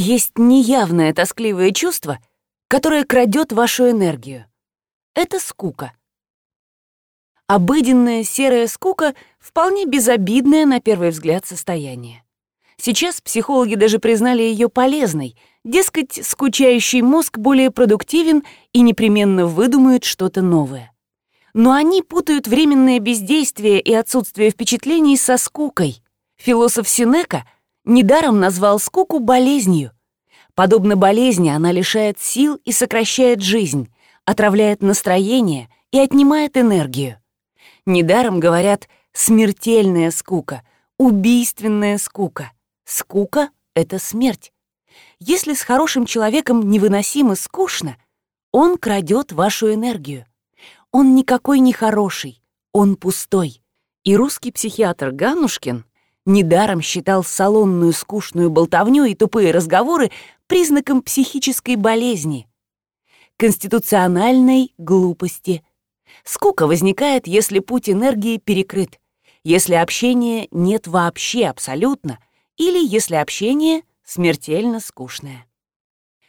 Есть неявное тоскливое чувство, которое крадет вашу энергию. Это скука. Обыденная серая скука — вполне безобидное на первый взгляд состояние. Сейчас психологи даже признали ее полезной, дескать, скучающий мозг более продуктивен и непременно выдумает что-то новое. Но они путают временное бездействие и отсутствие впечатлений со скукой. Философ Синека недаром назвал скуку болезнью. Подобно болезни она лишает сил и сокращает жизнь, отравляет настроение и отнимает энергию. Недаром говорят «смертельная скука», «убийственная скука». Скука — это смерть. Если с хорошим человеком невыносимо скучно, он крадет вашу энергию. Он никакой не хороший, он пустой. И русский психиатр Ганушкин недаром считал салонную скучную болтовню и тупые разговоры признаком психической болезни, конституциональной глупости, Скука возникает, если путь энергии перекрыт, если общения нет вообще абсолютно, или если общение смертельно скучное.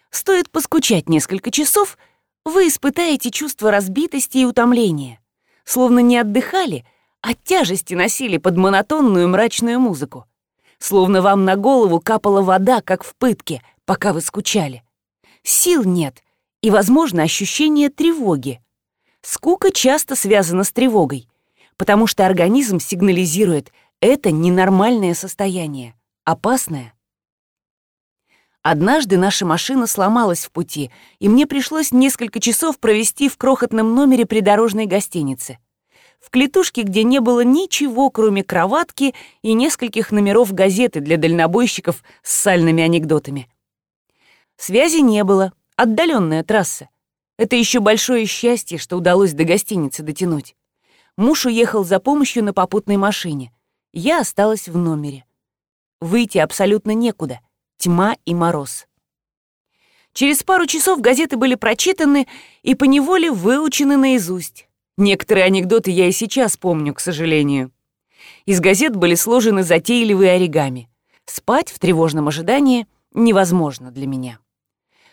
Стоит поскучать несколько часов, вы испытаете чувство разбитости и утомления, словно не отдыхали, а тяжести носили под монотонную мрачную музыку, словно вам на голову капала вода, как в пытке, пока вы скучали. Сил нет, и, возможно, ощущение тревоги — Скука часто связана с тревогой, потому что организм сигнализирует «это ненормальное состояние, опасное». Однажды наша машина сломалась в пути, и мне пришлось несколько часов провести в крохотном номере придорожной гостиницы. В клетушке, где не было ничего, кроме кроватки и нескольких номеров газеты для дальнобойщиков с сальными анекдотами. Связи не было, отдаленная трасса. Это еще большое счастье, что удалось до гостиницы дотянуть. Муж уехал за помощью на попутной машине. Я осталась в номере. Выйти абсолютно некуда. Тьма и мороз. Через пару часов газеты были прочитаны и поневоле выучены наизусть. Некоторые анекдоты я и сейчас помню, к сожалению. Из газет были сложены затейливые оригами. Спать в тревожном ожидании невозможно для меня.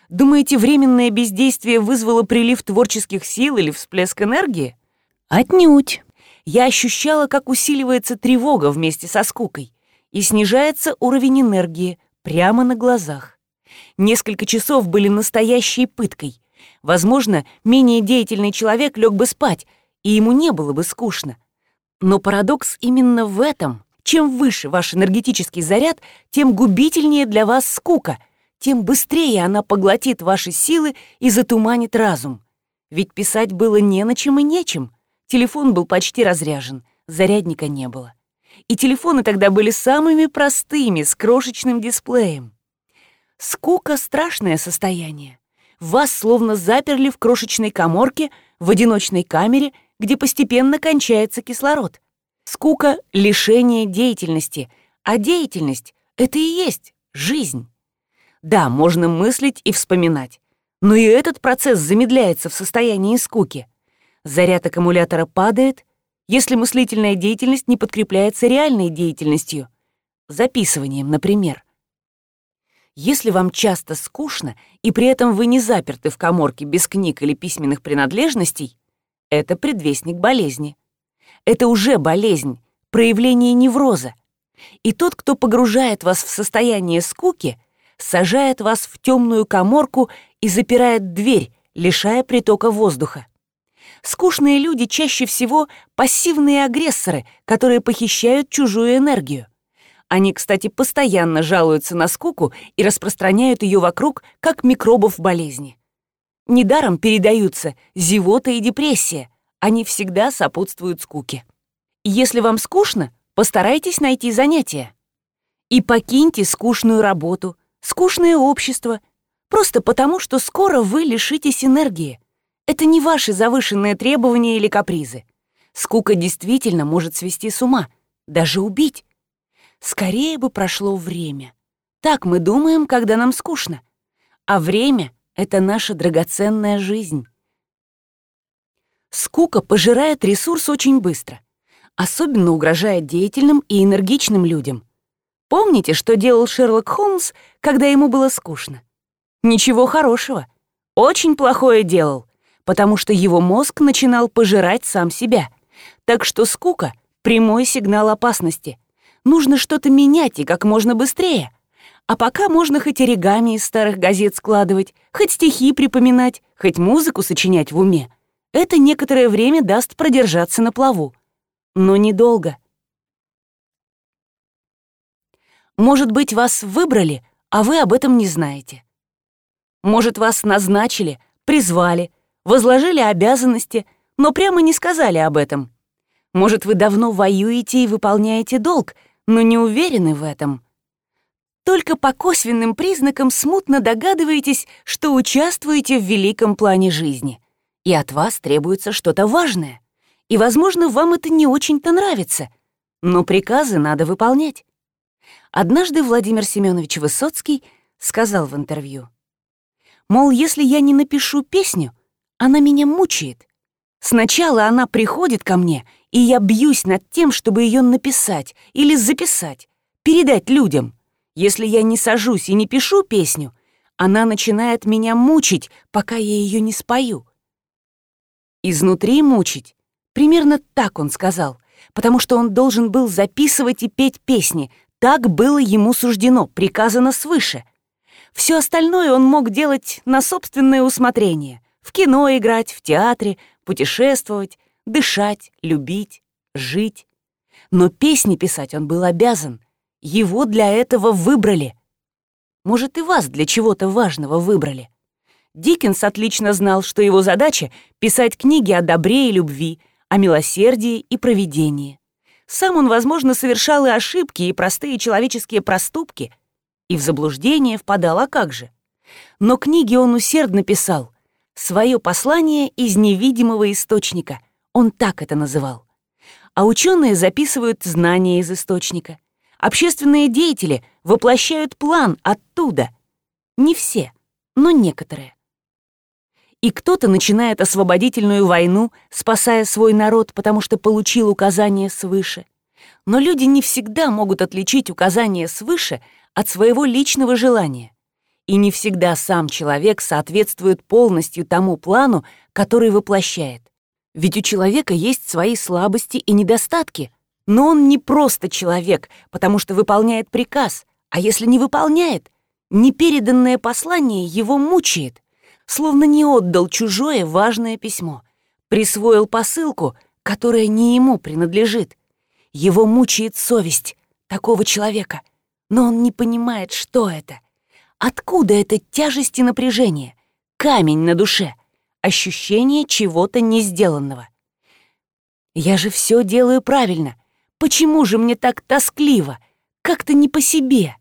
Думаете, временное бездействие вызвало прилив творческих сил или всплеск энергии? Отнюдь. Я ощущала, как усиливается тревога вместе со скукой и снижается уровень энергии прямо на глазах. Несколько часов были настоящей пыткой. Возможно, менее деятельный человек лег бы спать, и ему не было бы скучно. Но парадокс именно в этом. Чем выше ваш энергетический заряд, тем губительнее для вас скука — тем быстрее она поглотит ваши силы и затуманит разум. Ведь писать было не на чем и нечем. Телефон был почти разряжен, зарядника не было. И телефоны тогда были самыми простыми, с крошечным дисплеем. Скука — страшное состояние. Вас словно заперли в крошечной коморке, в одиночной камере, где постепенно кончается кислород. Скука — лишение деятельности, а деятельность — это и есть жизнь. Да, можно мыслить и вспоминать. Но и этот процесс замедляется в состоянии скуки. Заряд аккумулятора падает, если мыслительная деятельность не подкрепляется реальной деятельностью. Записыванием, например. Если вам часто скучно, и при этом вы не заперты в коморке без книг или письменных принадлежностей, это предвестник болезни. Это уже болезнь, проявление невроза. И тот, кто погружает вас в состояние скуки, сажает вас в темную коморку и запирает дверь, лишая притока воздуха. Скучные люди чаще всего пассивные агрессоры, которые похищают чужую энергию. Они, кстати, постоянно жалуются на скуку и распространяют ее вокруг, как микробов болезни. Недаром передаются зевота и депрессия. Они всегда сопутствуют скуке. Если вам скучно, постарайтесь найти занятия. И покиньте скучную работу – скучное общество, просто потому, что скоро вы лишитесь энергии. Это не ваши завышенные требования или капризы. Скука действительно может свести с ума, даже убить. Скорее бы прошло время. Так мы думаем, когда нам скучно. А время — это наша драгоценная жизнь. Скука пожирает ресурс очень быстро. Особенно угрожает деятельным и энергичным людям. Помните, что делал Шерлок Холмс, когда ему было скучно? Ничего хорошего. Очень плохое делал, потому что его мозг начинал пожирать сам себя. Так что скука — прямой сигнал опасности. Нужно что-то менять и как можно быстрее. А пока можно хоть оригами из старых газет складывать, хоть стихи припоминать, хоть музыку сочинять в уме. Это некоторое время даст продержаться на плаву. Но недолго. Может быть, вас выбрали, а вы об этом не знаете. Может, вас назначили, призвали, возложили обязанности, но прямо не сказали об этом. Может, вы давно воюете и выполняете долг, но не уверены в этом. Только по косвенным признакам смутно догадываетесь, что участвуете в великом плане жизни, и от вас требуется что-то важное. И, возможно, вам это не очень-то нравится, но приказы надо выполнять. Однажды Владимир Семенович Высоцкий сказал в интервью, мол, если я не напишу песню, она меня мучает. Сначала она приходит ко мне, и я бьюсь над тем, чтобы ее написать или записать, передать людям. Если я не сажусь и не пишу песню, она начинает меня мучить, пока я ее не спою. Изнутри мучить. Примерно так он сказал, потому что он должен был записывать и петь песни, так было ему суждено, приказано свыше. Все остальное он мог делать на собственное усмотрение. В кино играть, в театре, путешествовать, дышать, любить, жить. Но песни писать он был обязан. Его для этого выбрали. Может, и вас для чего-то важного выбрали. Диккенс отлично знал, что его задача — писать книги о добре и любви, о милосердии и провидении. Сам он, возможно, совершал и ошибки, и простые человеческие проступки, и в заблуждение впадал, а как же? Но книги он усердно писал. Свое послание из невидимого источника. Он так это называл. А ученые записывают знания из источника. Общественные деятели воплощают план оттуда. Не все, но некоторые. И кто-то начинает освободительную войну, спасая свой народ, потому что получил указание свыше. Но люди не всегда могут отличить указание свыше от своего личного желания. И не всегда сам человек соответствует полностью тому плану, который воплощает. Ведь у человека есть свои слабости и недостатки, но он не просто человек, потому что выполняет приказ, а если не выполняет, непереданное послание его мучает словно не отдал чужое важное письмо, присвоил посылку, которая не ему принадлежит. Его мучает совесть такого человека, но он не понимает, что это. Откуда эта тяжесть и напряжение, камень на душе, ощущение чего-то не сделанного? Я же все делаю правильно. Почему же мне так тоскливо, как-то не по себе?»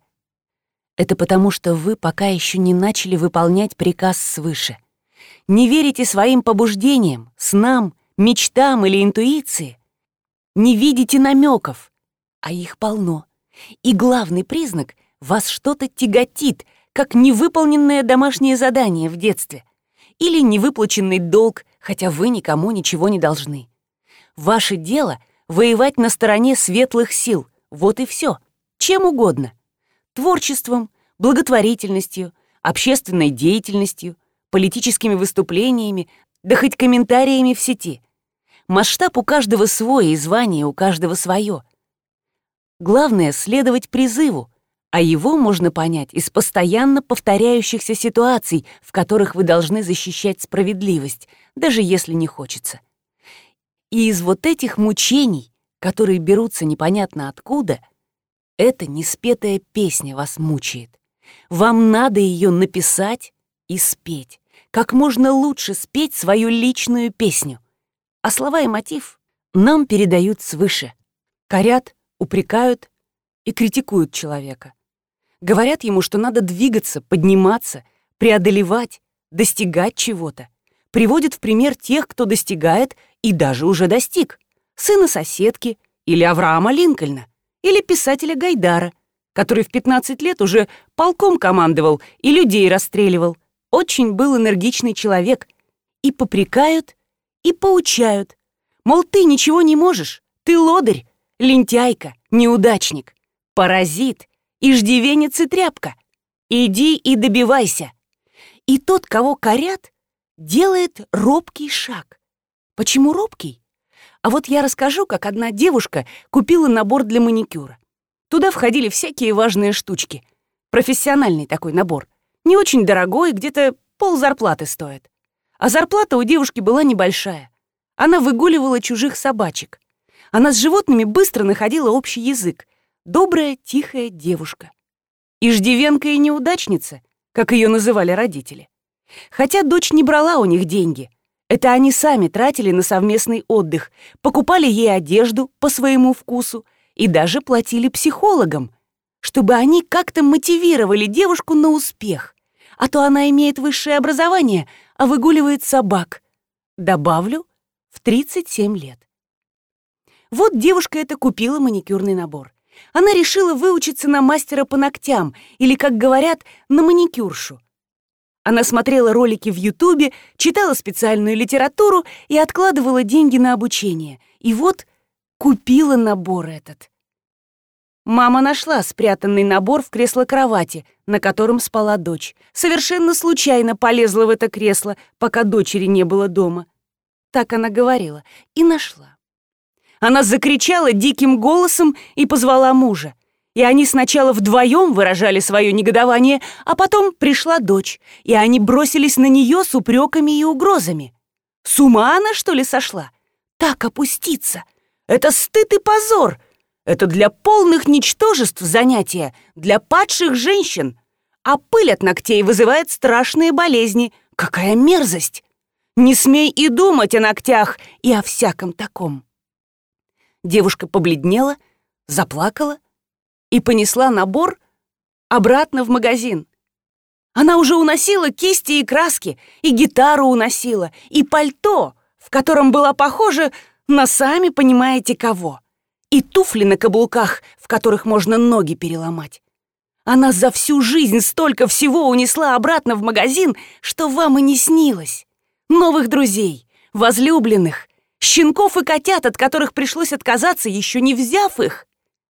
Это потому, что вы пока еще не начали выполнять приказ свыше. Не верите своим побуждениям, снам, мечтам или интуиции. Не видите намеков, а их полно. И главный признак — вас что-то тяготит, как невыполненное домашнее задание в детстве или невыплаченный долг, хотя вы никому ничего не должны. Ваше дело — воевать на стороне светлых сил, вот и все, чем угодно — творчеством, благотворительностью, общественной деятельностью, политическими выступлениями, да хоть комментариями в сети. Масштаб у каждого свой и звание у каждого свое. Главное — следовать призыву, а его можно понять из постоянно повторяющихся ситуаций, в которых вы должны защищать справедливость, даже если не хочется. И из вот этих мучений, которые берутся непонятно откуда — эта неспетая песня вас мучает. Вам надо ее написать и спеть. Как можно лучше спеть свою личную песню. А слова и мотив нам передают свыше. Корят, упрекают и критикуют человека. Говорят ему, что надо двигаться, подниматься, преодолевать, достигать чего-то. Приводят в пример тех, кто достигает и даже уже достиг. Сына соседки или Авраама Линкольна или писателя Гайдара, который в 15 лет уже полком командовал и людей расстреливал. Очень был энергичный человек. И попрекают, и поучают. Мол, ты ничего не можешь, ты лодырь, лентяйка, неудачник, паразит, иждивенец и тряпка. Иди и добивайся. И тот, кого корят, делает робкий шаг. Почему робкий? А вот я расскажу, как одна девушка купила набор для маникюра. Туда входили всякие важные штучки. Профессиональный такой набор. Не очень дорогой, где-то пол зарплаты стоит. А зарплата у девушки была небольшая. Она выгуливала чужих собачек. Она с животными быстро находила общий язык. Добрая, тихая девушка. Иждивенка и неудачница, как ее называли родители. Хотя дочь не брала у них деньги. Это они сами тратили на совместный отдых, покупали ей одежду по своему вкусу и даже платили психологам, чтобы они как-то мотивировали девушку на успех. А то она имеет высшее образование, а выгуливает собак. Добавлю, в 37 лет. Вот девушка эта купила маникюрный набор. Она решила выучиться на мастера по ногтям, или, как говорят, на маникюршу. Она смотрела ролики в Ютубе, читала специальную литературу и откладывала деньги на обучение. И вот купила набор этот. Мама нашла спрятанный набор в кресло-кровати, на котором спала дочь. Совершенно случайно полезла в это кресло, пока дочери не было дома. Так она говорила. И нашла. Она закричала диким голосом и позвала мужа. И они сначала вдвоем выражали свое негодование, а потом пришла дочь, и они бросились на нее с упреками и угрозами. С ума она, что ли, сошла? Так опуститься! Это стыд и позор! Это для полных ничтожеств занятие, для падших женщин. А пыль от ногтей вызывает страшные болезни. Какая мерзость! Не смей и думать о ногтях и о всяком таком. Девушка побледнела, заплакала и понесла набор обратно в магазин. Она уже уносила кисти и краски, и гитару уносила, и пальто, в котором была похожа на сами понимаете кого, и туфли на каблуках, в которых можно ноги переломать. Она за всю жизнь столько всего унесла обратно в магазин, что вам и не снилось новых друзей, возлюбленных, щенков и котят, от которых пришлось отказаться, еще не взяв их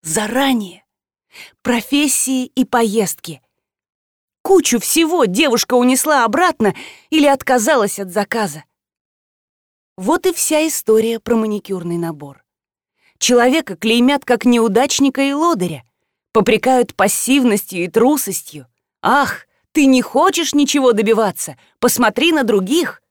заранее, профессии и поездки. Кучу всего девушка унесла обратно или отказалась от заказа. Вот и вся история про маникюрный набор. Человека клеймят как неудачника и лодыря, попрекают пассивностью и трусостью. Ах, ты не хочешь ничего добиваться, посмотри на других.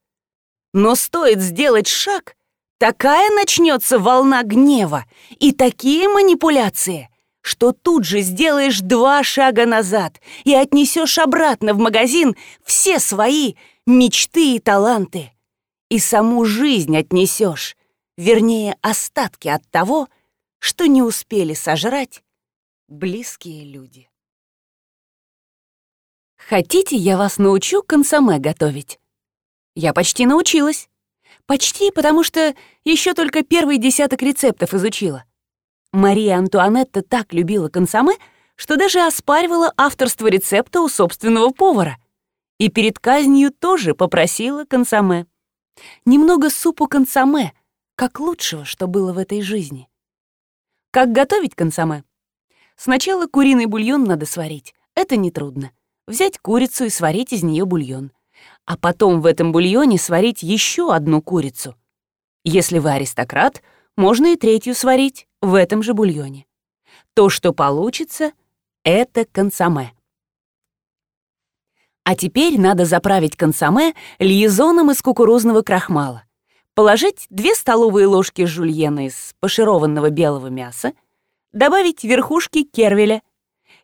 Но стоит сделать шаг, такая начнется волна гнева и такие манипуляции, что тут же сделаешь два шага назад и отнесешь обратно в магазин все свои мечты и таланты. И саму жизнь отнесешь, вернее, остатки от того, что не успели сожрать близкие люди. Хотите, я вас научу консоме готовить? Я почти научилась. Почти, потому что еще только первый десяток рецептов изучила. Мария Антуанетта так любила консоме, что даже оспаривала авторство рецепта у собственного повара. И перед казнью тоже попросила консоме. Немного супу консоме, как лучшего, что было в этой жизни. Как готовить консоме? Сначала куриный бульон надо сварить. Это нетрудно. Взять курицу и сварить из нее бульон а потом в этом бульоне сварить еще одну курицу. Если вы аристократ, можно и третью сварить в этом же бульоне. То, что получится, это консоме. А теперь надо заправить консоме льезоном из кукурузного крахмала, положить 2 столовые ложки жульена из пашированного белого мяса, добавить верхушки кервеля.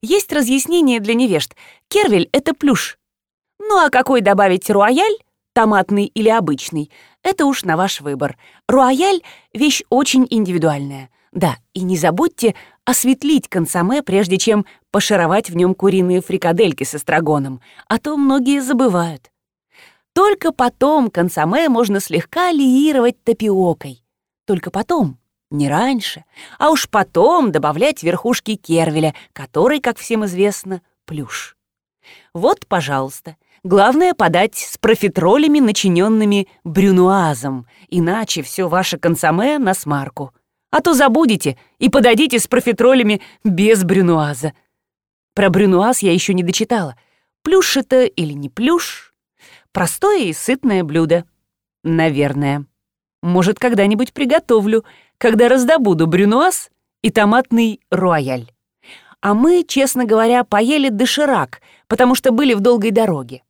Есть разъяснение для невежд. Кервель — это плюш, ну а какой добавить руаяль, томатный или обычный, это уж на ваш выбор. Руаяль — вещь очень индивидуальная. Да, и не забудьте осветлить консоме, прежде чем пошаровать в нем куриные фрикадельки с эстрагоном, а то многие забывают. Только потом консоме можно слегка лиировать тапиокой. Только потом, не раньше, а уж потом добавлять верхушки кервеля, который, как всем известно, плюш. Вот, пожалуйста, Главное подать с профитролями, начиненными брюнуазом, иначе все ваше консоме на смарку. А то забудете и подадите с профитролями без брюнуаза. Про брюнуаз я еще не дочитала. Плюш это или не плюш? Простое и сытное блюдо. Наверное. Может, когда-нибудь приготовлю, когда раздобуду брюнуаз и томатный рояль. А мы, честно говоря, поели доширак, потому что были в долгой дороге.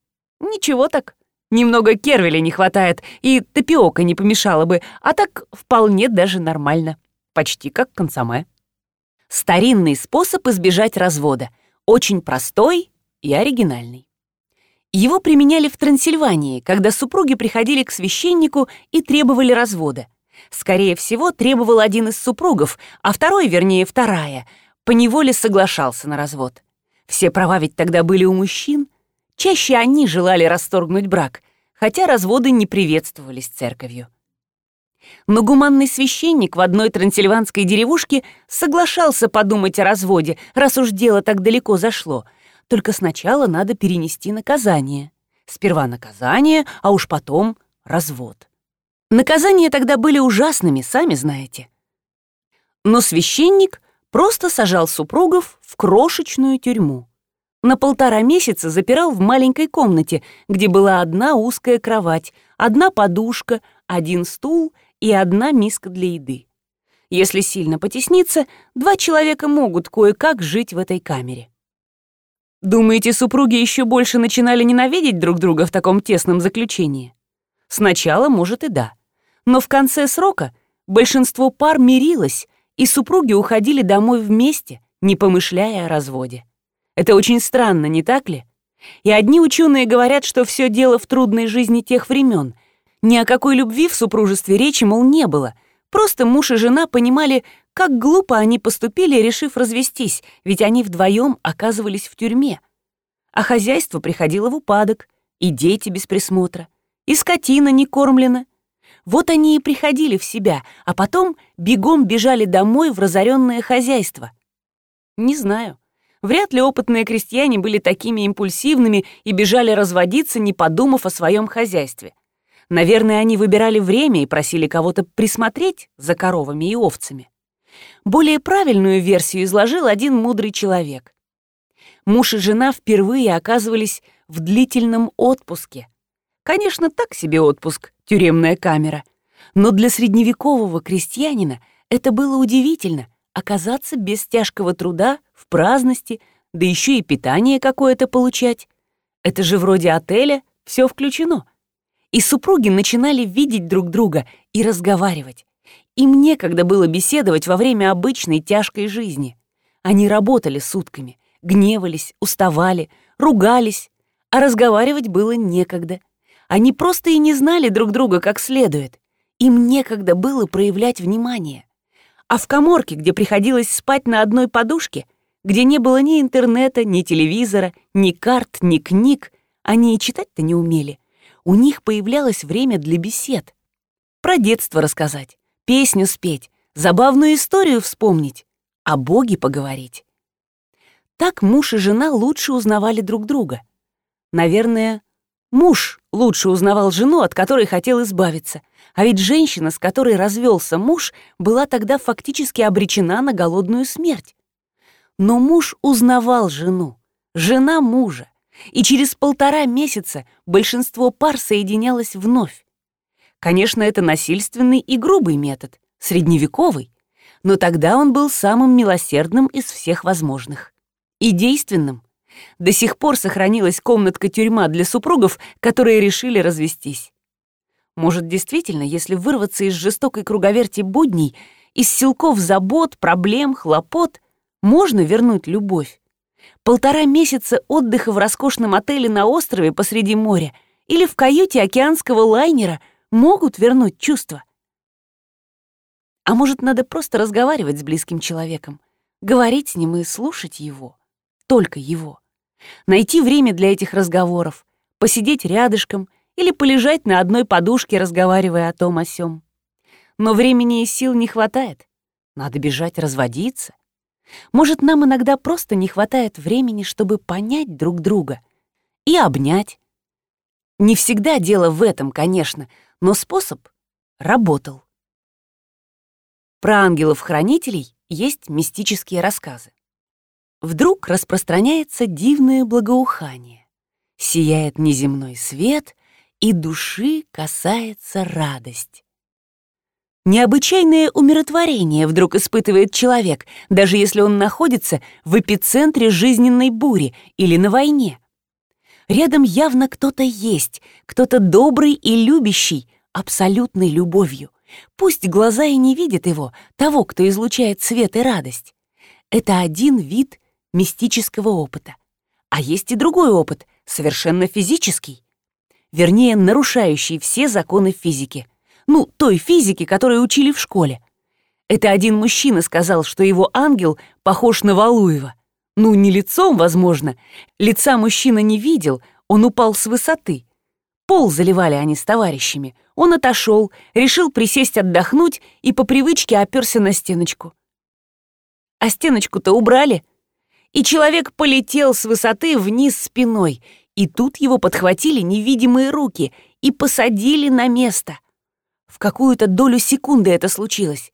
Ничего так. Немного кервеля не хватает, и тапиока не помешала бы, а так вполне даже нормально. Почти как консоме. Старинный способ избежать развода. Очень простой и оригинальный. Его применяли в Трансильвании, когда супруги приходили к священнику и требовали развода. Скорее всего, требовал один из супругов, а второй, вернее, вторая, поневоле соглашался на развод. Все права ведь тогда были у мужчин. Чаще они желали расторгнуть брак, хотя разводы не приветствовались церковью. Но гуманный священник в одной трансильванской деревушке соглашался подумать о разводе, раз уж дело так далеко зашло. Только сначала надо перенести наказание. Сперва наказание, а уж потом развод. Наказания тогда были ужасными, сами знаете. Но священник просто сажал супругов в крошечную тюрьму. На полтора месяца запирал в маленькой комнате, где была одна узкая кровать, одна подушка, один стул и одна миска для еды. Если сильно потесниться, два человека могут кое-как жить в этой камере. Думаете, супруги еще больше начинали ненавидеть друг друга в таком тесном заключении? Сначала, может, и да. Но в конце срока большинство пар мирилось, и супруги уходили домой вместе, не помышляя о разводе. Это очень странно, не так ли? И одни ученые говорят, что все дело в трудной жизни тех времен, ни о какой любви в супружестве речи, мол, не было. Просто муж и жена понимали, как глупо они поступили, решив развестись, ведь они вдвоем оказывались в тюрьме. А хозяйство приходило в упадок, и дети без присмотра, и скотина не кормлена. Вот они и приходили в себя, а потом бегом бежали домой в разоренное хозяйство. Не знаю. Вряд ли опытные крестьяне были такими импульсивными и бежали разводиться, не подумав о своем хозяйстве. Наверное, они выбирали время и просили кого-то присмотреть за коровами и овцами. Более правильную версию изложил один мудрый человек. Муж и жена впервые оказывались в длительном отпуске. Конечно, так себе отпуск, тюремная камера. Но для средневекового крестьянина это было удивительно — оказаться без тяжкого труда, в праздности, да еще и питание какое-то получать. Это же вроде отеля, все включено — и супруги начинали видеть друг друга и разговаривать. Им некогда было беседовать во время обычной тяжкой жизни. Они работали сутками, гневались, уставали, ругались, а разговаривать было некогда. Они просто и не знали друг друга как следует. Им некогда было проявлять внимание. А в коморке, где приходилось спать на одной подушке, где не было ни интернета, ни телевизора, ни карт, ни книг, они и читать-то не умели у них появлялось время для бесед. Про детство рассказать, песню спеть, забавную историю вспомнить, о Боге поговорить. Так муж и жена лучше узнавали друг друга. Наверное, муж лучше узнавал жену, от которой хотел избавиться, а ведь женщина, с которой развелся муж, была тогда фактически обречена на голодную смерть. Но муж узнавал жену, жена мужа и через полтора месяца большинство пар соединялось вновь. Конечно, это насильственный и грубый метод, средневековый, но тогда он был самым милосердным из всех возможных. И действенным. До сих пор сохранилась комнатка-тюрьма для супругов, которые решили развестись. Может, действительно, если вырваться из жестокой круговерти будней, из силков забот, проблем, хлопот, можно вернуть любовь. Полтора месяца отдыха в роскошном отеле на острове посреди моря или в каюте океанского лайнера могут вернуть чувства. А может, надо просто разговаривать с близким человеком, говорить с ним и слушать его, только его. Найти время для этих разговоров, посидеть рядышком или полежать на одной подушке, разговаривая о том о сём. Но времени и сил не хватает. Надо бежать разводиться, может, нам иногда просто не хватает времени, чтобы понять друг друга и обнять. Не всегда дело в этом, конечно, но способ работал. Про ангелов-хранителей есть мистические рассказы. вдруг распространяется дивное благоухание. Сияет неземной свет, и души касается радость. Необычайное умиротворение вдруг испытывает человек, даже если он находится в эпицентре жизненной бури или на войне. Рядом явно кто-то есть, кто-то добрый и любящий, абсолютной любовью. Пусть глаза и не видят его, того, кто излучает свет и радость. Это один вид мистического опыта. А есть и другой опыт, совершенно физический. Вернее, нарушающий все законы физики. Ну, той физики, которую учили в школе. Это один мужчина сказал, что его ангел похож на Валуева. Ну, не лицом, возможно. Лица мужчина не видел, он упал с высоты. Пол заливали они с товарищами. Он отошел, решил присесть отдохнуть и по привычке оперся на стеночку. А стеночку-то убрали. И человек полетел с высоты вниз спиной, и тут его подхватили невидимые руки и посадили на место. В какую-то долю секунды это случилось.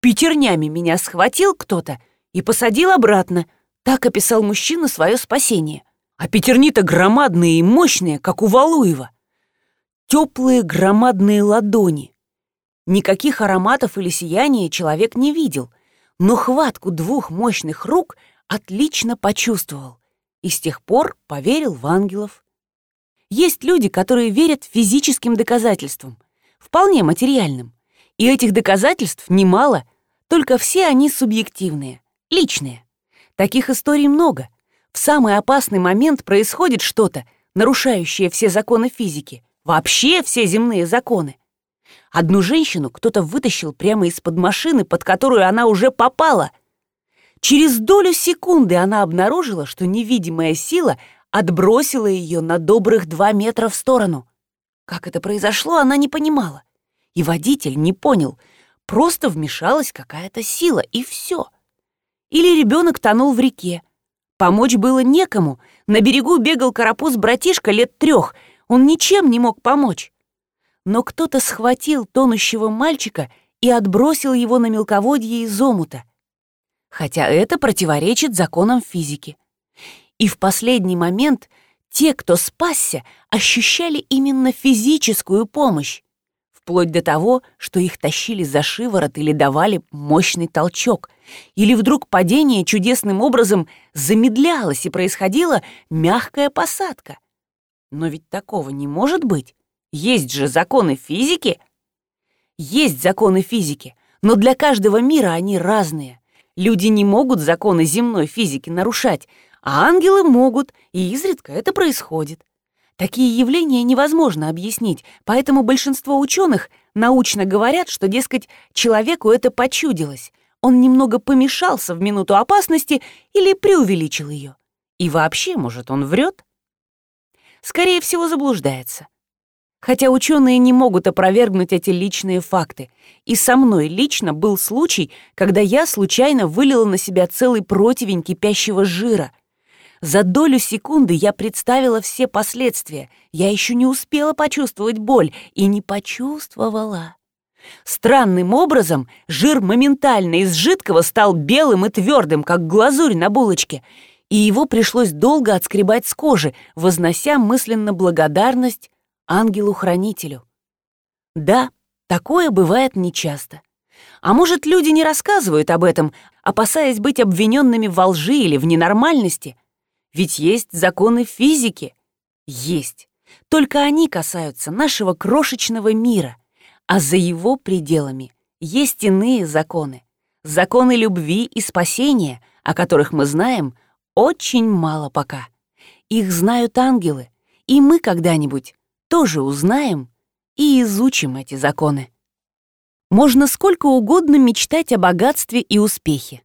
Пятернями меня схватил кто-то и посадил обратно. Так описал мужчина свое спасение. А пятерни-то громадные и мощные, как у Валуева теплые громадные ладони. Никаких ароматов или сияния человек не видел, но хватку двух мощных рук отлично почувствовал и с тех пор поверил в ангелов. Есть люди, которые верят физическим доказательствам, вполне материальным, и этих доказательств немало, только все они субъективные, личные. Таких историй много. В самый опасный момент происходит что-то, нарушающее все законы физики — Вообще все земные законы. Одну женщину кто-то вытащил прямо из-под машины, под которую она уже попала. Через долю секунды она обнаружила, что невидимая сила отбросила ее на добрых два метра в сторону. Как это произошло, она не понимала. И водитель не понял. Просто вмешалась какая-то сила, и все. Или ребенок тонул в реке. Помочь было некому. На берегу бегал карапуз-братишка лет трех — он ничем не мог помочь. Но кто-то схватил тонущего мальчика и отбросил его на мелководье из омута. Хотя это противоречит законам физики. И в последний момент те, кто спасся, ощущали именно физическую помощь, вплоть до того, что их тащили за шиворот или давали мощный толчок, или вдруг падение чудесным образом замедлялось и происходила мягкая посадка — но ведь такого не может быть. Есть же законы физики. Есть законы физики, но для каждого мира они разные. Люди не могут законы земной физики нарушать, а ангелы могут, и изредка это происходит. Такие явления невозможно объяснить, поэтому большинство ученых научно говорят, что, дескать, человеку это почудилось. Он немного помешался в минуту опасности или преувеличил ее. И вообще, может, он врет? скорее всего, заблуждается. Хотя ученые не могут опровергнуть эти личные факты. И со мной лично был случай, когда я случайно вылила на себя целый противень кипящего жира. За долю секунды я представила все последствия. Я еще не успела почувствовать боль и не почувствовала. Странным образом жир моментально из жидкого стал белым и твердым, как глазурь на булочке, и его пришлось долго отскребать с кожи, вознося мысленно благодарность ангелу-хранителю. Да, такое бывает нечасто. А может, люди не рассказывают об этом, опасаясь быть обвиненными во лжи или в ненормальности? Ведь есть законы физики. Есть. Только они касаются нашего крошечного мира, а за его пределами есть иные законы. Законы любви и спасения, о которых мы знаем — очень мало пока. Их знают ангелы, и мы когда-нибудь тоже узнаем и изучим эти законы. Можно сколько угодно мечтать о богатстве и успехе.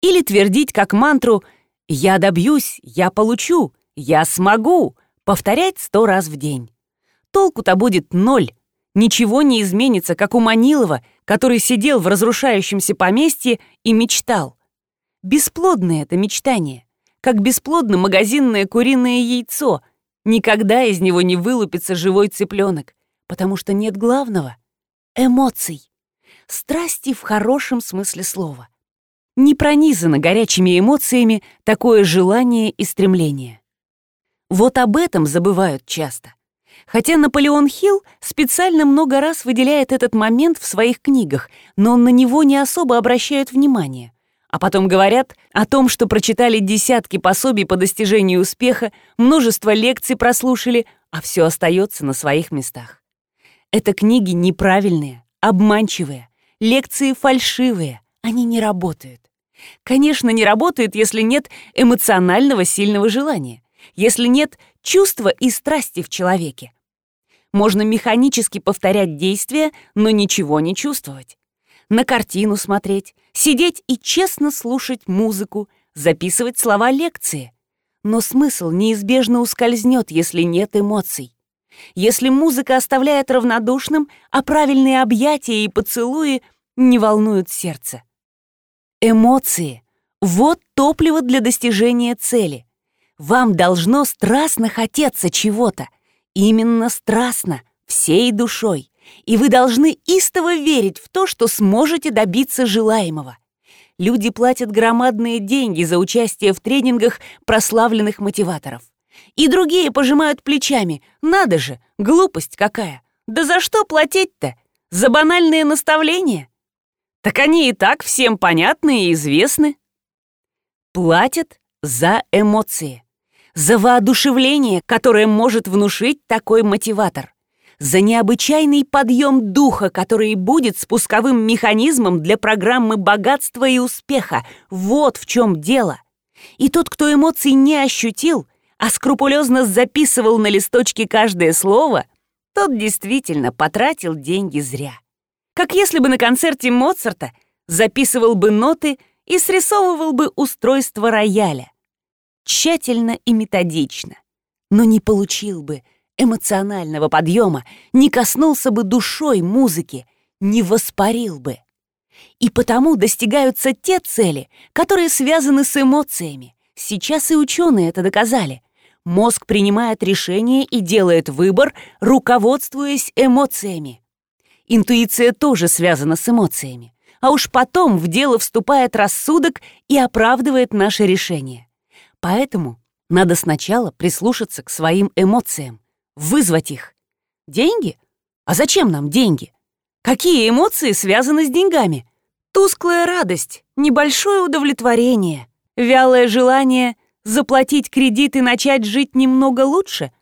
Или твердить как мантру «Я добьюсь, я получу, я смогу», повторять сто раз в день. Толку-то будет ноль. Ничего не изменится, как у Манилова, который сидел в разрушающемся поместье и мечтал. Бесплодное это мечтание как бесплодно магазинное куриное яйцо. Никогда из него не вылупится живой цыпленок, потому что нет главного — эмоций. Страсти в хорошем смысле слова. Не пронизано горячими эмоциями такое желание и стремление. Вот об этом забывают часто. Хотя Наполеон Хилл специально много раз выделяет этот момент в своих книгах, но на него не особо обращают внимание. А потом говорят о том, что прочитали десятки пособий по достижению успеха, множество лекций прослушали, а все остается на своих местах. Это книги неправильные, обманчивые, лекции фальшивые, они не работают. Конечно, не работают, если нет эмоционального сильного желания, если нет чувства и страсти в человеке. Можно механически повторять действия, но ничего не чувствовать. На картину смотреть, сидеть и честно слушать музыку, записывать слова лекции. Но смысл неизбежно ускользнет, если нет эмоций. Если музыка оставляет равнодушным, а правильные объятия и поцелуи не волнуют сердце. Эмоции — вот топливо для достижения цели. Вам должно страстно хотеться чего-то. Именно страстно, всей душой. И вы должны истово верить в то, что сможете добиться желаемого. Люди платят громадные деньги за участие в тренингах прославленных мотиваторов. И другие пожимают плечами. Надо же, глупость какая. Да за что платить-то? За банальные наставления? Так они и так всем понятны и известны. Платят за эмоции. За воодушевление, которое может внушить такой мотиватор. За необычайный подъем духа, который будет спусковым механизмом для программы богатства и успеха. Вот в чем дело. И тот, кто эмоций не ощутил, а скрупулезно записывал на листочке каждое слово, тот действительно потратил деньги зря. Как если бы на концерте Моцарта записывал бы ноты и срисовывал бы устройство рояля. Тщательно и методично. Но не получил бы эмоционального подъема, не коснулся бы душой музыки, не воспарил бы. И потому достигаются те цели, которые связаны с эмоциями. Сейчас и ученые это доказали. Мозг принимает решение и делает выбор, руководствуясь эмоциями. Интуиция тоже связана с эмоциями. А уж потом в дело вступает рассудок и оправдывает наше решение. Поэтому надо сначала прислушаться к своим эмоциям, вызвать их. Деньги? А зачем нам деньги? Какие эмоции связаны с деньгами? Тусклая радость, небольшое удовлетворение, вялое желание заплатить кредит и начать жить немного лучше?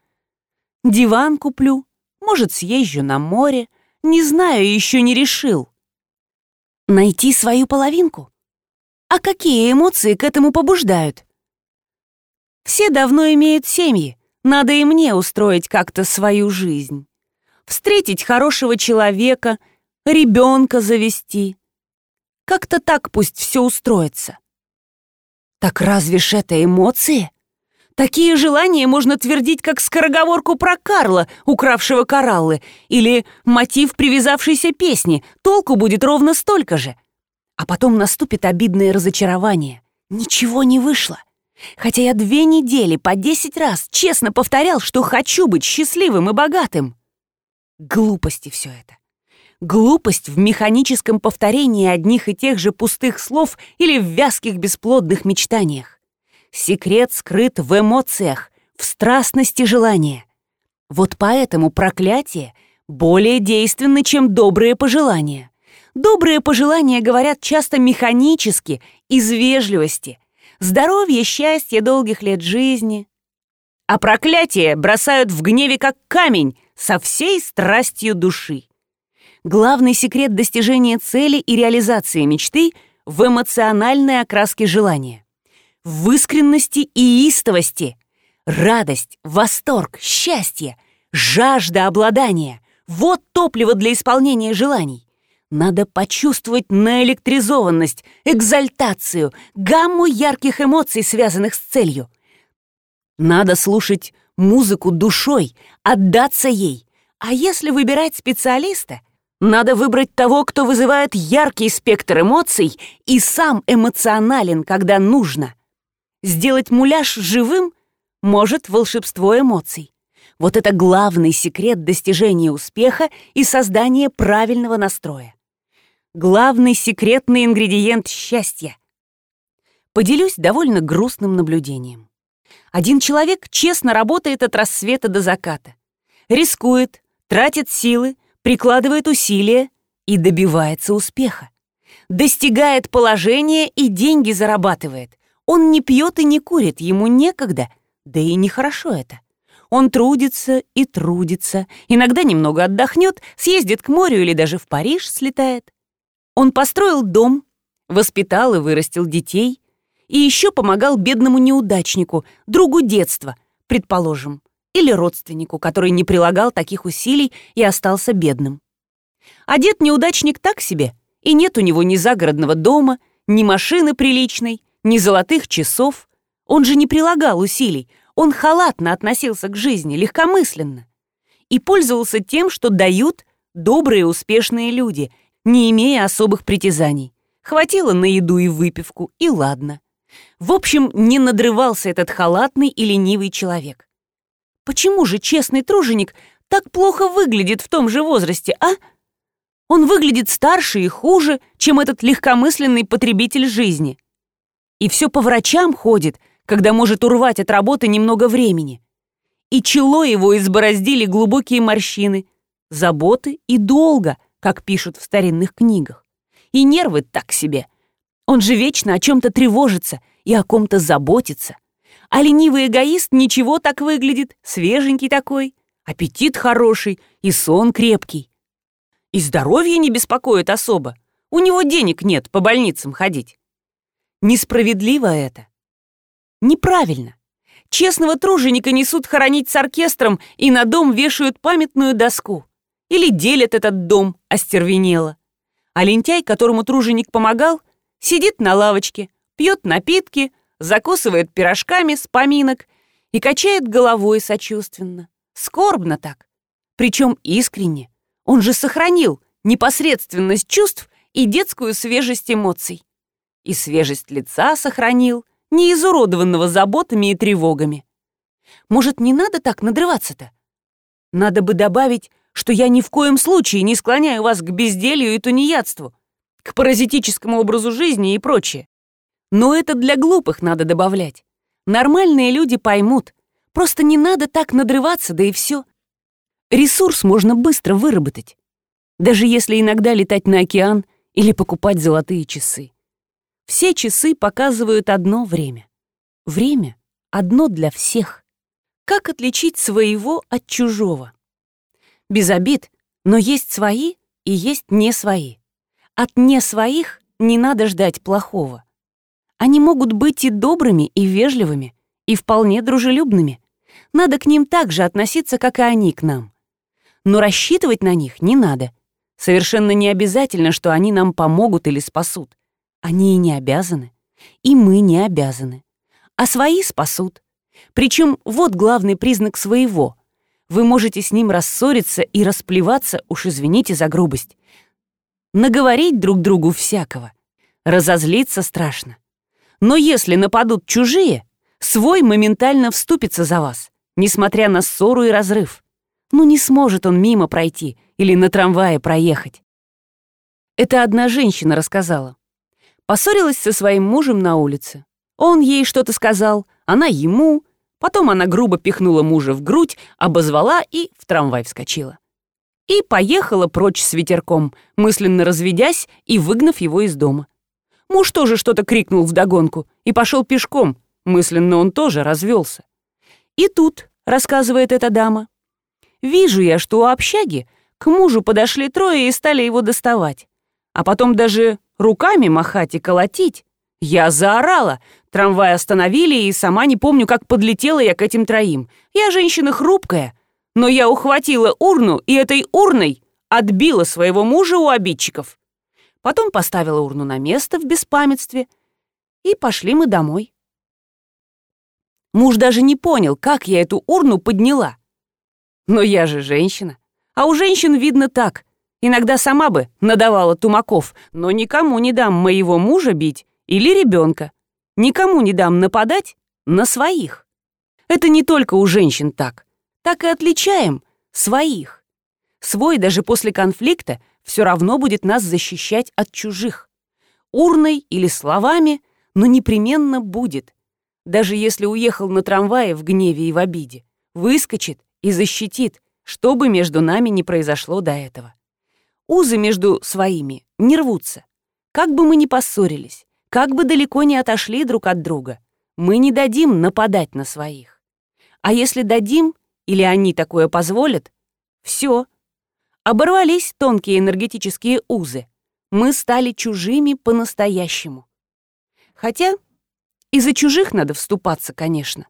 Диван куплю, может, съезжу на море, не знаю, еще не решил. Найти свою половинку? А какие эмоции к этому побуждают? Все давно имеют семьи, надо и мне устроить как-то свою жизнь. Встретить хорошего человека, ребенка завести. Как-то так пусть все устроится. Так разве ж это эмоции? Такие желания можно твердить, как скороговорку про Карла, укравшего кораллы, или мотив привязавшейся песни, толку будет ровно столько же. А потом наступит обидное разочарование. Ничего не вышло. Хотя я две недели по десять раз честно повторял, что хочу быть счастливым и богатым. Глупости все это. Глупость в механическом повторении одних и тех же пустых слов или в вязких бесплодных мечтаниях. Секрет скрыт в эмоциях, в страстности желания. Вот поэтому проклятие более действенно, чем добрые пожелания. Добрые пожелания говорят часто механически, из вежливости, здоровья, счастья, долгих лет жизни. А проклятие бросают в гневе как камень со всей страстью души. Главный секрет достижения цели и реализации мечты в эмоциональной окраске желания. В искренности и истовости. Радость, восторг, счастье, жажда обладания — вот топливо для исполнения желаний. Надо почувствовать наэлектризованность, экзальтацию, гамму ярких эмоций, связанных с целью. Надо слушать музыку душой, отдаться ей. А если выбирать специалиста, надо выбрать того, кто вызывает яркий спектр эмоций и сам эмоционален, когда нужно. Сделать муляж живым может волшебство эмоций. Вот это главный секрет достижения успеха и создания правильного настроя главный секретный ингредиент счастья. Поделюсь довольно грустным наблюдением. Один человек честно работает от рассвета до заката. Рискует, тратит силы, прикладывает усилия и добивается успеха. Достигает положения и деньги зарабатывает. Он не пьет и не курит, ему некогда, да и нехорошо это. Он трудится и трудится, иногда немного отдохнет, съездит к морю или даже в Париж слетает. Он построил дом, воспитал и вырастил детей, и еще помогал бедному неудачнику, другу детства, предположим, или родственнику, который не прилагал таких усилий и остался бедным. А дед-неудачник так себе, и нет у него ни загородного дома, ни машины приличной, ни золотых часов. Он же не прилагал усилий, он халатно относился к жизни, легкомысленно. И пользовался тем, что дают добрые успешные люди, не имея особых притязаний. Хватило на еду и выпивку, и ладно. В общем, не надрывался этот халатный и ленивый человек. Почему же честный труженик так плохо выглядит в том же возрасте, а? Он выглядит старше и хуже, чем этот легкомысленный потребитель жизни. И все по врачам ходит, когда может урвать от работы немного времени. И чело его избороздили глубокие морщины, заботы и долго, как пишут в старинных книгах. И нервы так себе. Он же вечно о чем-то тревожится и о ком-то заботится. А ленивый эгоист ничего так выглядит, свеженький такой, аппетит хороший и сон крепкий. И здоровье не беспокоит особо. У него денег нет по больницам ходить. Несправедливо это. Неправильно. Честного труженика несут хоронить с оркестром и на дом вешают памятную доску. Или делят этот дом, остервенело. А лентяй, которому труженик помогал, сидит на лавочке, пьет напитки, закусывает пирожками с поминок и качает головой сочувственно. Скорбно так. Причем искренне. Он же сохранил непосредственность чувств и детскую свежесть эмоций. И свежесть лица сохранил, не изуродованного заботами и тревогами. Может, не надо так надрываться-то? Надо бы добавить, что я ни в коем случае не склоняю вас к безделью и тунеядству, к паразитическому образу жизни и прочее. Но это для глупых надо добавлять. Нормальные люди поймут. Просто не надо так надрываться, да и все. Ресурс можно быстро выработать. Даже если иногда летать на океан или покупать золотые часы. Все часы показывают одно время. Время одно для всех. Как отличить своего от чужого? Без обид, но есть свои и есть не свои. От не своих не надо ждать плохого. Они могут быть и добрыми, и вежливыми, и вполне дружелюбными. Надо к ним так же относиться, как и они к нам. Но рассчитывать на них не надо. Совершенно не обязательно, что они нам помогут или спасут. Они и не обязаны. И мы не обязаны. А свои спасут. Причем вот главный признак своего. Вы можете с ним рассориться и расплеваться, уж извините за грубость, наговорить друг другу всякого. Разозлиться страшно. Но если нападут чужие, свой моментально вступится за вас, несмотря на ссору и разрыв. Ну не сможет он мимо пройти или на трамвае проехать. Это одна женщина рассказала. Поссорилась со своим мужем на улице. Он ей что-то сказал, она ему, потом она грубо пихнула мужа в грудь, обозвала и в трамвай вскочила и поехала прочь с ветерком, мысленно разведясь и выгнав его из дома. Муж тоже что-то крикнул вдогонку и пошел пешком, мысленно он тоже развелся. И тут, рассказывает эта дама, вижу я, что у общаги к мужу подошли трое и стали его доставать, а потом даже руками махать и колотить. Я заорала, трамвай остановили, и сама не помню, как подлетела я к этим троим. Я женщина хрупкая, но я ухватила урну и этой урной отбила своего мужа у обидчиков. Потом поставила урну на место в беспамятстве, и пошли мы домой. Муж даже не понял, как я эту урну подняла. Но я же женщина. А у женщин видно так. Иногда сама бы надавала тумаков, но никому не дам моего мужа бить или ребенка. Никому не дам нападать на своих. Это не только у женщин так так и отличаем своих. Свой даже после конфликта все равно будет нас защищать от чужих. Урной или словами, но непременно будет. Даже если уехал на трамвае в гневе и в обиде. Выскочит и защитит, что бы между нами ни произошло до этого. Узы между своими не рвутся. Как бы мы ни поссорились, как бы далеко не отошли друг от друга, мы не дадим нападать на своих. А если дадим, или они такое позволят, все. Оборвались тонкие энергетические узы. Мы стали чужими по-настоящему. Хотя и за чужих надо вступаться, конечно.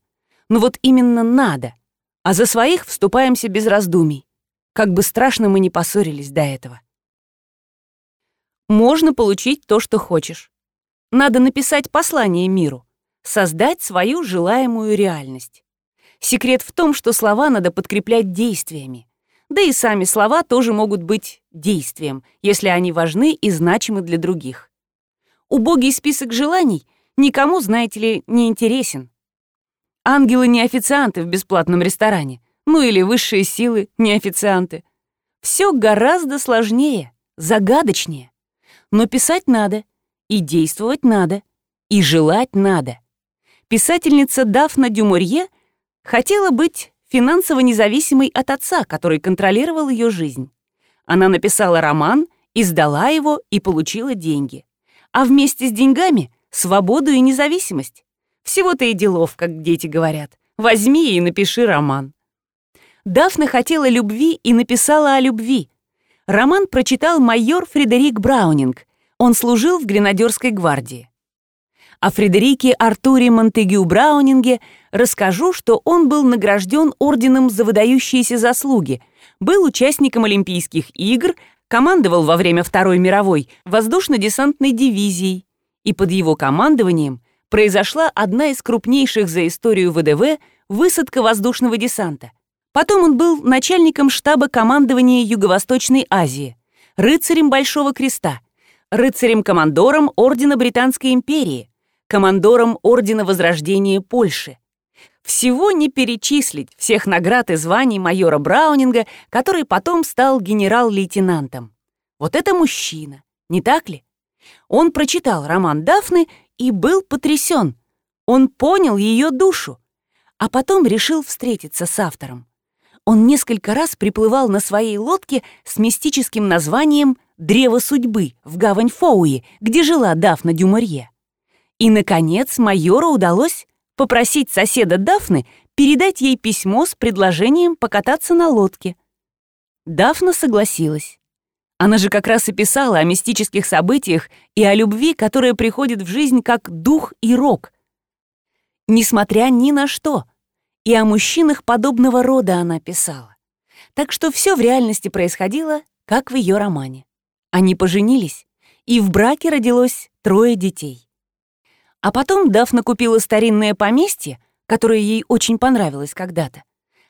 Но вот именно надо. А за своих вступаемся без раздумий. Как бы страшно мы не поссорились до этого. Можно получить то, что хочешь. Надо написать послание миру, создать свою желаемую реальность. Секрет в том, что слова надо подкреплять действиями. Да и сами слова тоже могут быть действием, если они важны и значимы для других. Убогий список желаний никому, знаете ли, не интересен. Ангелы не официанты в бесплатном ресторане, ну или высшие силы не официанты. Все гораздо сложнее, загадочнее. Но писать надо, и действовать надо, и желать надо. Писательница Дафна Дюмурье хотела быть финансово независимой от отца, который контролировал ее жизнь. Она написала роман, издала его и получила деньги. А вместе с деньгами — свободу и независимость. Всего-то и делов, как дети говорят. Возьми и напиши роман. Дафна хотела любви и написала о любви. Роман прочитал майор Фредерик Браунинг. Он служил в гренадерской гвардии. О Фредерике Артуре Монтегю Браунинге расскажу, что он был награжден орденом за выдающиеся заслуги, был участником Олимпийских игр, командовал во время Второй мировой воздушно-десантной дивизией, и под его командованием произошла одна из крупнейших за историю ВДВ высадка воздушного десанта. Потом он был начальником штаба командования Юго-Восточной Азии, рыцарем Большого Креста, рыцарем-командором Ордена Британской империи, командором Ордена Возрождения Польши. Всего не перечислить всех наград и званий майора Браунинга, который потом стал генерал-лейтенантом. Вот это мужчина, не так ли? Он прочитал роман Дафны и был потрясен. Он понял ее душу, а потом решил встретиться с автором. Он несколько раз приплывал на своей лодке с мистическим названием «Древо судьбы» в гавань Фоуи, где жила Дафна Дюмарье. И, наконец, майору удалось попросить соседа Дафны передать ей письмо с предложением покататься на лодке. Дафна согласилась. Она же как раз и писала о мистических событиях и о любви, которая приходит в жизнь как дух и рок. Несмотря ни на что. И о мужчинах подобного рода она писала. Так что все в реальности происходило, как в ее романе. Они поженились, и в браке родилось трое детей. А потом Дафна купила старинное поместье, которое ей очень понравилось когда-то.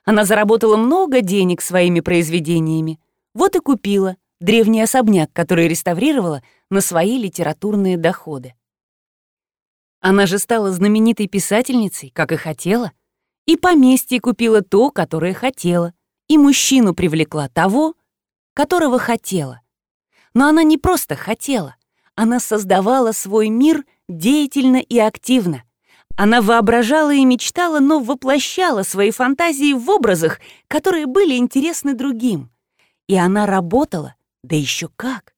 Она заработала много денег своими произведениями. Вот и купила древний особняк, который реставрировала на свои литературные доходы. Она же стала знаменитой писательницей, как и хотела, и поместье купила то, которое хотела, и мужчину привлекла того, которого хотела. Но она не просто хотела, она создавала свой мир деятельно и активно. Она воображала и мечтала, но воплощала свои фантазии в образах, которые были интересны другим. И она работала, да еще как!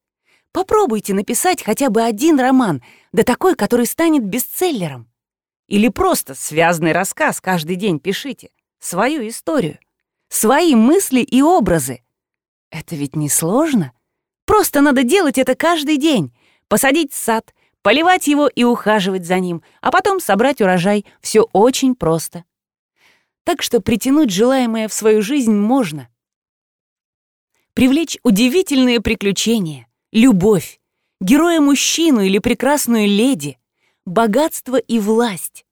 Попробуйте написать хотя бы один роман, да такой, который станет бестселлером. Или просто связанный рассказ каждый день пишите. Свою историю. Свои мысли и образы. Это ведь не сложно. Просто надо делать это каждый день. Посадить сад, поливать его и ухаживать за ним, а потом собрать урожай. Все очень просто. Так что притянуть желаемое в свою жизнь можно — привлечь удивительные приключения, любовь, героя-мужчину или прекрасную леди, богатство и власть.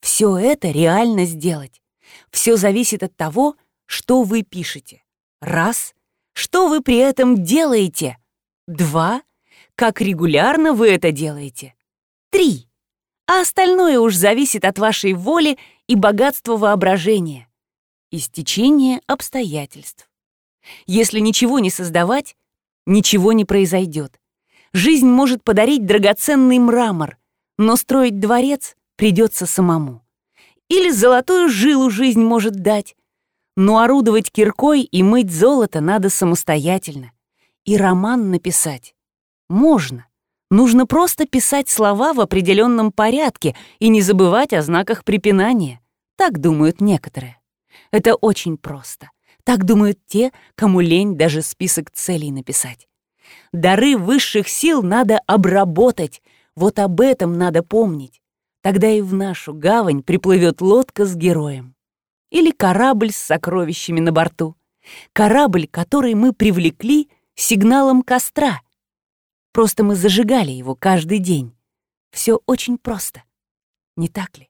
Все это реально сделать. Все зависит от того, что вы пишете. Раз. Что вы при этом делаете? Два. Как регулярно вы это делаете? Три. А остальное уж зависит от вашей воли и богатства воображения. И стечения обстоятельств. Если ничего не создавать, ничего не произойдет. Жизнь может подарить драгоценный мрамор, но строить дворец придется самому. Или золотую жилу жизнь может дать. Но орудовать киркой и мыть золото надо самостоятельно. И роман написать можно. Нужно просто писать слова в определенном порядке и не забывать о знаках препинания. Так думают некоторые. Это очень просто. Так думают те, кому лень даже список целей написать. Дары высших сил надо обработать. Вот об этом надо помнить. Тогда и в нашу гавань приплывет лодка с героем. Или корабль с сокровищами на борту. Корабль, который мы привлекли сигналом костра. Просто мы зажигали его каждый день. Все очень просто. Не так ли?